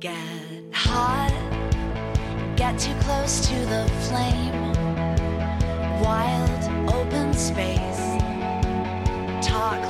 Get hot, get too close to the flame. Wild, open space, talk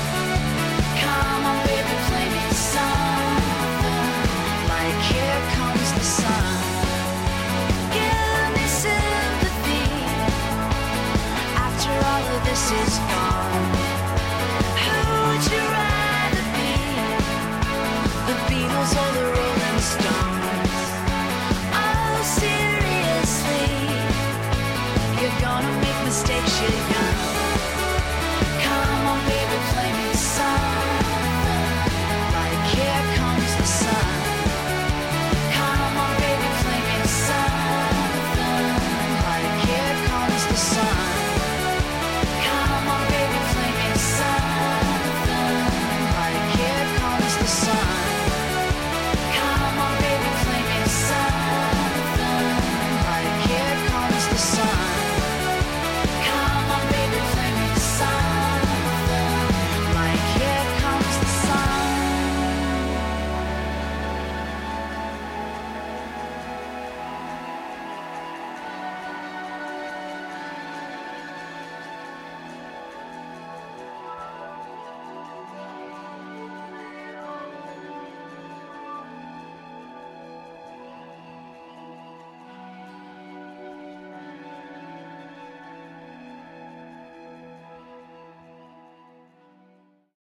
this is gone. Who would you rather be? The Beatles or the Rolling Stones? Oh, seriously, you're gonna make mistakes.